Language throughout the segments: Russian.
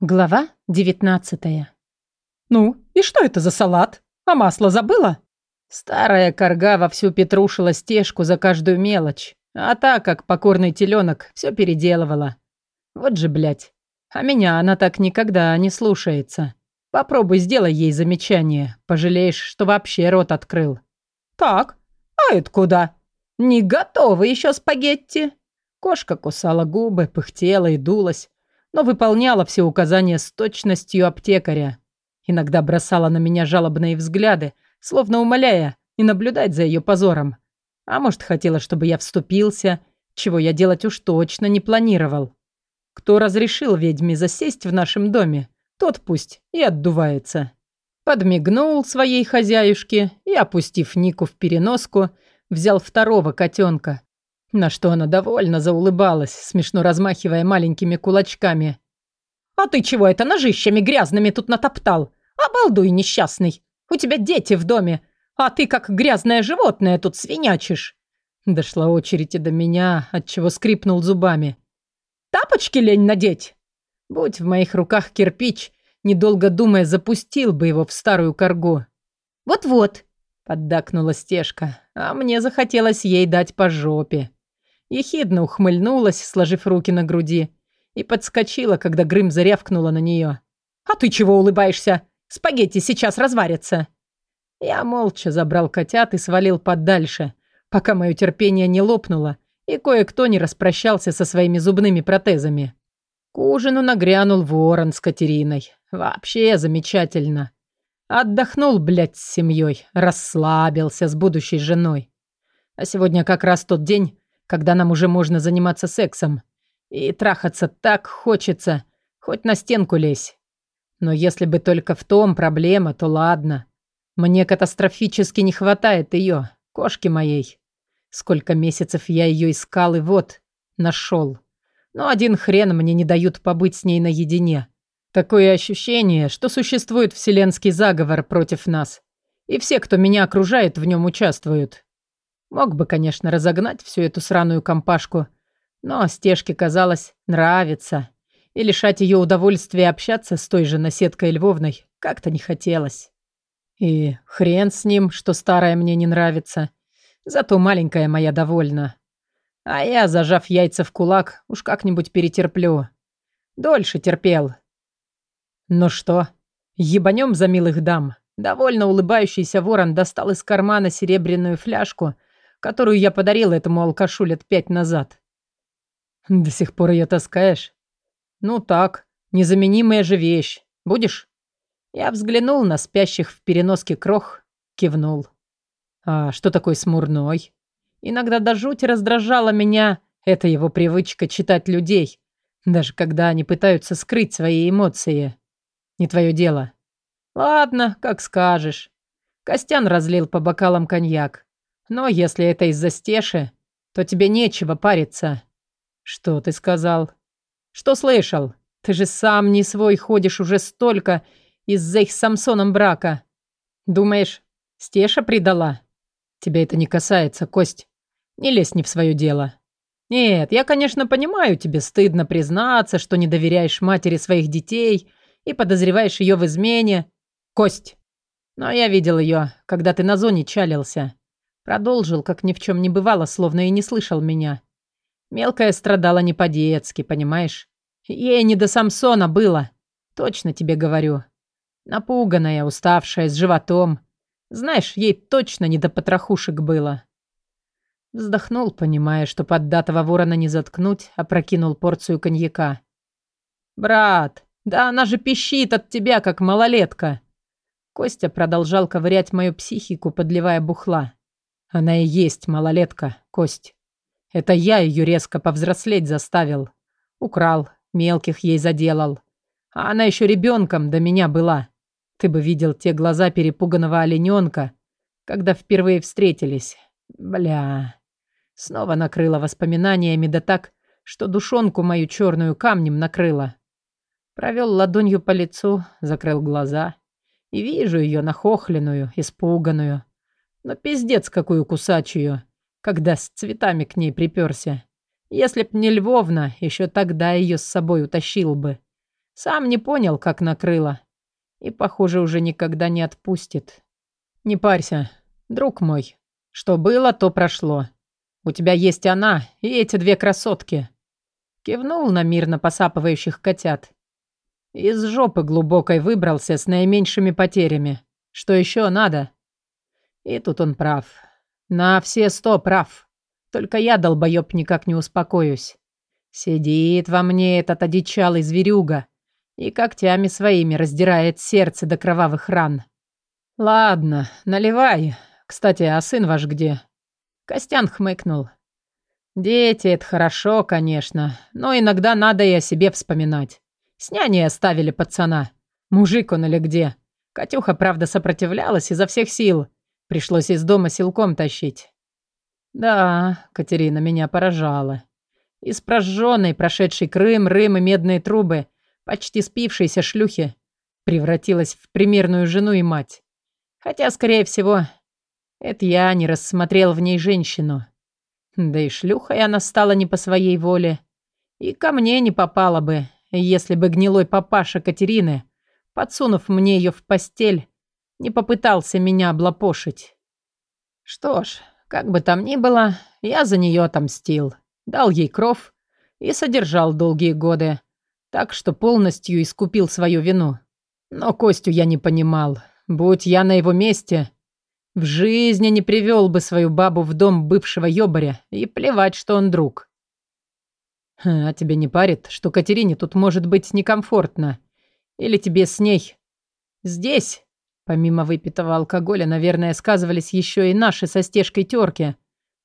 Глава девятнадцатая. «Ну, и что это за салат? А масло забыла?» Старая корга вовсю петрушила стежку за каждую мелочь, а та, как покорный теленок, все переделывала. Вот же, блядь. А меня она так никогда не слушается. Попробуй сделай ей замечание, пожалеешь, что вообще рот открыл. «Так, а это куда?» «Не готовы еще спагетти?» Кошка кусала губы, пыхтела и дулась, но выполняла все указания с точностью аптекаря. Иногда бросала на меня жалобные взгляды, словно умоляя не наблюдать за ее позором. А может, хотела, чтобы я вступился, чего я делать уж точно не планировал. Кто разрешил ведьме засесть в нашем доме, тот пусть и отдувается. Подмигнул своей хозяюшке и, опустив Нику в переноску, взял второго котенка, на что она довольно заулыбалась, смешно размахивая маленькими кулачками. «А ты чего это ножищами грязными тут натоптал? Обалдуй, несчастный! У тебя дети в доме, а ты как грязное животное тут свинячишь!» Дошла очередь и до меня, отчего скрипнул зубами. «Тапочки лень надеть!» Будь в моих руках кирпич, недолго думая, запустил бы его в старую коргу. «Вот-вот», — поддакнула стежка, а мне захотелось ей дать по жопе. Ехидно ухмыльнулась, сложив руки на груди, и подскочила, когда Грым зарявкнула на нее. «А ты чего улыбаешься? Спагетти сейчас разварятся!» Я молча забрал котят и свалил подальше, пока мое терпение не лопнуло, и кое-кто не распрощался со своими зубными протезами. К ужину нагрянул ворон с Катериной. Вообще замечательно. Отдохнул, блядь, с семьей, расслабился с будущей женой. А сегодня как раз тот день, когда нам уже можно заниматься сексом. И трахаться так хочется, хоть на стенку лезь. Но если бы только в том проблема, то ладно. Мне катастрофически не хватает ее, кошки моей. Сколько месяцев я ее искал и вот, нашел. Но один хрен мне не дают побыть с ней наедине. Такое ощущение, что существует вселенский заговор против нас. И все, кто меня окружает, в нем участвуют. Мог бы, конечно, разогнать всю эту сраную компашку, но стежке, казалось, нравится, и лишать ее удовольствия общаться с той же наседкой Львовной как-то не хотелось. И хрен с ним, что старая мне не нравится, зато маленькая моя довольна. А я, зажав яйца в кулак, уж как-нибудь перетерплю. Дольше терпел. Ну что, ебанем за милых дам. Довольно улыбающийся ворон достал из кармана серебряную фляжку — которую я подарил этому алкашу лет пять назад. До сих пор ее таскаешь? Ну так, незаменимая же вещь. Будешь? Я взглянул на спящих в переноске крох, кивнул. А что такой смурной? Иногда до жути раздражала меня эта его привычка читать людей, даже когда они пытаются скрыть свои эмоции. Не твое дело. Ладно, как скажешь. Костян разлил по бокалам коньяк. Но если это из-за стеши, то тебе нечего париться. Что ты сказал? Что слышал? Ты же сам не свой ходишь уже столько из-за их с Самсоном брака. Думаешь, стеша предала? Тебя это не касается, Кость. Не лезь не в свое дело. Нет, я, конечно, понимаю, тебе стыдно признаться, что не доверяешь матери своих детей и подозреваешь ее в измене. Кость. Но я видел ее, когда ты на зоне чалился. Продолжил, как ни в чем не бывало, словно и не слышал меня. Мелкая страдала не по-детски, понимаешь? Ей не до Самсона было. Точно тебе говорю. Напуганная, уставшая, с животом. Знаешь, ей точно не до потрохушек было. Вздохнул, понимая, что поддатого ворона не заткнуть, а прокинул порцию коньяка. «Брат, да она же пищит от тебя, как малолетка!» Костя продолжал ковырять мою психику, подливая бухла. Она и есть малолетка, Кость. Это я ее резко повзрослеть заставил. Украл, мелких ей заделал. А она еще ребенком до меня была. Ты бы видел те глаза перепуганного олененка, когда впервые встретились. Бля. Снова накрыла воспоминаниями, да так, что душонку мою черную камнем накрыла. Провел ладонью по лицу, закрыл глаза. И вижу ее нахохленную, испуганную, но пиздец какую кусачую, когда с цветами к ней приперся. Если б не Львовна, еще тогда ее с собой утащил бы. Сам не понял, как накрыло. И, похоже, уже никогда не отпустит. Не парься, друг мой. Что было, то прошло. У тебя есть она и эти две красотки. Кивнул на мирно посапывающих котят. Из жопы глубокой выбрался с наименьшими потерями. Что еще надо? И тут он прав. На все сто прав. Только я, долбоёб, никак не успокоюсь. Сидит во мне этот одичалый зверюга и когтями своими раздирает сердце до кровавых ран. Ладно, наливай. Кстати, а сын ваш где? Костян хмыкнул. Дети — это хорошо, конечно, но иногда надо и о себе вспоминать. С няней оставили пацана. Мужик он или где? Катюха, правда, сопротивлялась изо всех сил. Пришлось из дома силком тащить. Да, Катерина меня поражала. Из прожженной, прошедшей Крым, Рым и медные трубы, почти спившейся шлюхи, превратилась в примерную жену и мать. Хотя, скорее всего, это я не рассмотрел в ней женщину. Да и шлюхой она стала не по своей воле. И ко мне не попала бы, если бы гнилой папаша Катерины, подсунув мне ее в постель, не попытался меня облапошить. Что ж, как бы там ни было, я за нее отомстил, дал ей кров и содержал долгие годы, так что полностью искупил свою вину. Но Костю я не понимал. Будь я на его месте, в жизни не привел бы свою бабу в дом бывшего ёбаря и плевать, что он друг. А тебе не парит, что Катерине тут может быть некомфортно? Или тебе с ней? Здесь Помимо выпитого алкоголя, наверное, сказывались еще и наши со стежкой терки,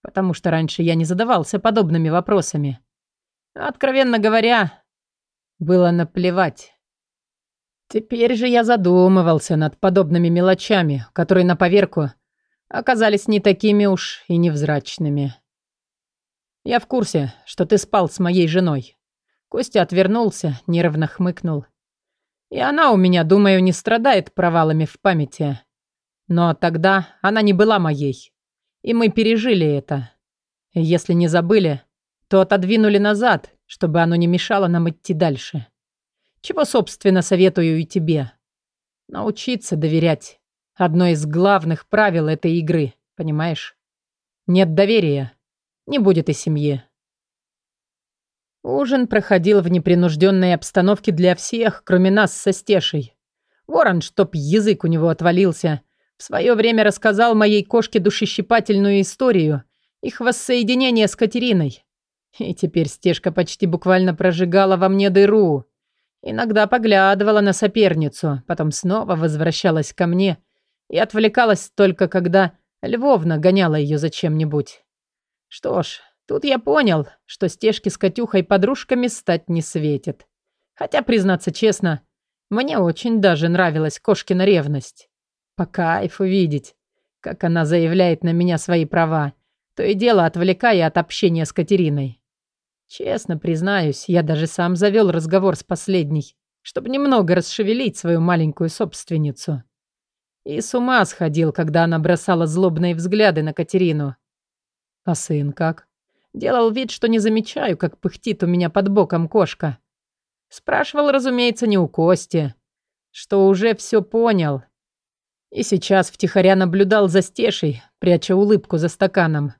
потому что раньше я не задавался подобными вопросами. Откровенно говоря, было наплевать. Теперь же я задумывался над подобными мелочами, которые на поверку оказались не такими уж и невзрачными. «Я в курсе, что ты спал с моей женой». Костя отвернулся, нервно хмыкнул. И она у меня, думаю, не страдает провалами в памяти. Но тогда она не была моей. И мы пережили это. Если не забыли, то отодвинули назад, чтобы оно не мешало нам идти дальше. Чего, собственно, советую и тебе. Научиться доверять. Одно из главных правил этой игры, понимаешь? Нет доверия, не будет и семьи. Ужин проходил в непринужденной обстановке для всех, кроме нас со Стешей. Ворон, чтоб язык у него отвалился, в свое время рассказал моей кошке душещипательную историю их воссоединения с Катериной. И теперь Стешка почти буквально прожигала во мне дыру. Иногда поглядывала на соперницу, потом снова возвращалась ко мне и отвлекалась только когда Львовна гоняла ее за чем-нибудь. Что ж, Тут я понял, что стежки с Катюхой подружками стать не светит. Хотя, признаться честно, мне очень даже нравилась кошкина ревность. По кайфу видеть, как она заявляет на меня свои права, то и дело отвлекая от общения с Катериной. Честно признаюсь, я даже сам завел разговор с последней, чтобы немного расшевелить свою маленькую собственницу. И с ума сходил, когда она бросала злобные взгляды на Катерину. А сын как? Делал вид, что не замечаю, как пыхтит у меня под боком кошка. Спрашивал, разумеется, не у Кости, что уже все понял. И сейчас втихаря наблюдал за Стешей, пряча улыбку за стаканом.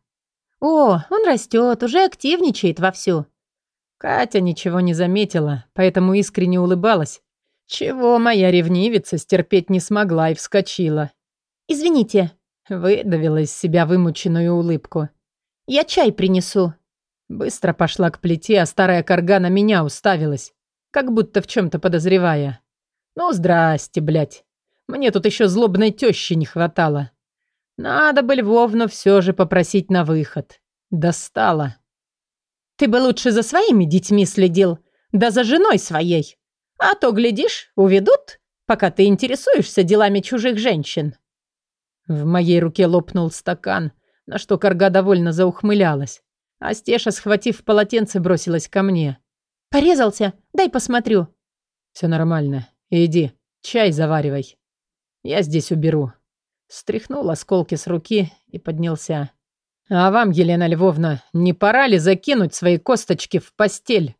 «О, он растет, уже активничает вовсю». Катя ничего не заметила, поэтому искренне улыбалась. Чего моя ревнивица стерпеть не смогла и вскочила. «Извините», — выдавила из себя вымученную улыбку. Я чай принесу». Быстро пошла к плите, а старая корга на меня уставилась, как будто в чем-то подозревая. «Ну, здрасте, блядь. Мне тут еще злобной тещи не хватало. Надо бы Львовну все же попросить на выход. Достала». «Ты бы лучше за своими детьми следил, да за женой своей. А то, глядишь, уведут, пока ты интересуешься делами чужих женщин». В моей руке лопнул стакан, на что корга довольно заухмылялась. А Стеша, схватив полотенце, бросилась ко мне. «Порезался? Дай посмотрю». «Все нормально. Иди, чай заваривай. Я здесь уберу». Стряхнул осколки с руки и поднялся. «А вам, Елена Львовна, не пора ли закинуть свои косточки в постель?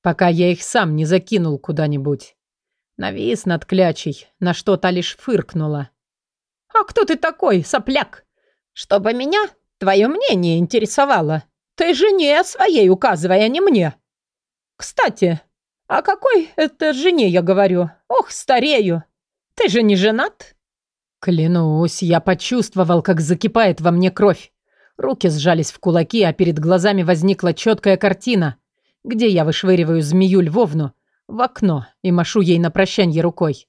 пока я их сам не закинул куда-нибудь. Навис над клячей, на что та лишь фыркнула. «А кто ты такой, сопляк? Чтобы меня твое мнение интересовало. Ты жене своей указывай, а не мне. Кстати, о какой это жене я говорю? Ох, старею. Ты же не женат?» Клянусь, я почувствовал, как закипает во мне кровь. Руки сжались в кулаки, а перед глазами возникла четкая картина, где я вышвыриваю змею Львовну в окно и машу ей на прощанье рукой.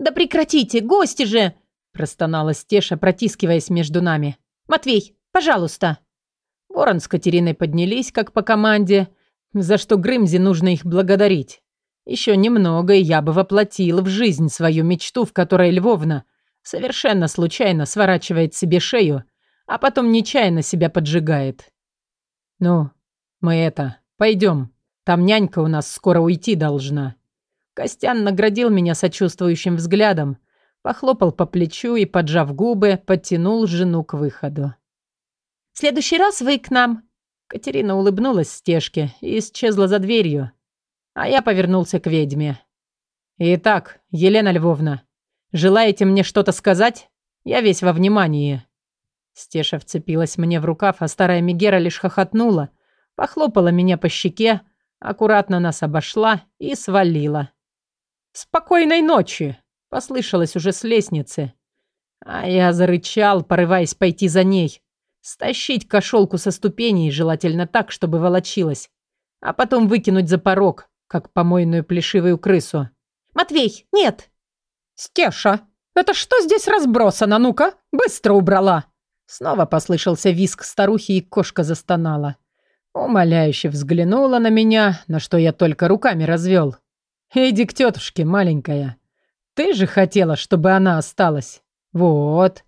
«Да прекратите, гости же!» – простонала Стеша, протискиваясь между нами. «Матвей, пожалуйста!» Ворон с Катериной поднялись, как по команде, за что Грымзе нужно их благодарить. Еще немного, и я бы воплотил в жизнь свою мечту, в которой Львовна Совершенно случайно сворачивает себе шею, а потом нечаянно себя поджигает. «Ну, мы это, пойдем. Там нянька у нас скоро уйти должна». Костян наградил меня сочувствующим взглядом, похлопал по плечу и, поджав губы, подтянул жену к выходу. «В следующий раз вы к нам». Катерина улыбнулась стежке и исчезла за дверью, а я повернулся к ведьме. «Итак, Елена Львовна, Желаете мне что-то сказать? Я весь во внимании». Стеша вцепилась мне в рукав, а старая Мегера лишь хохотнула, похлопала меня по щеке, аккуратно нас обошла и свалила. «Спокойной ночи!» — послышалось уже с лестницы. А я зарычал, порываясь пойти за ней. Стащить кошелку со ступеней, желательно так, чтобы волочилась. А потом выкинуть за порог, как помойную плешивую крысу. «Матвей, нет!» «Стеша, это что здесь разбросано? Ну-ка, быстро убрала!» Снова послышался визг старухи, и кошка застонала. Умоляюще взглянула на меня, на что я только руками развел. «Иди к тетушке, маленькая. Ты же хотела, чтобы она осталась. Вот.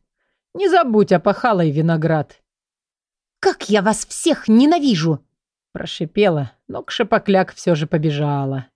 Не забудь, опахала и виноград». «Как я вас всех ненавижу!» Прошипела, но к шипокляк все же побежала.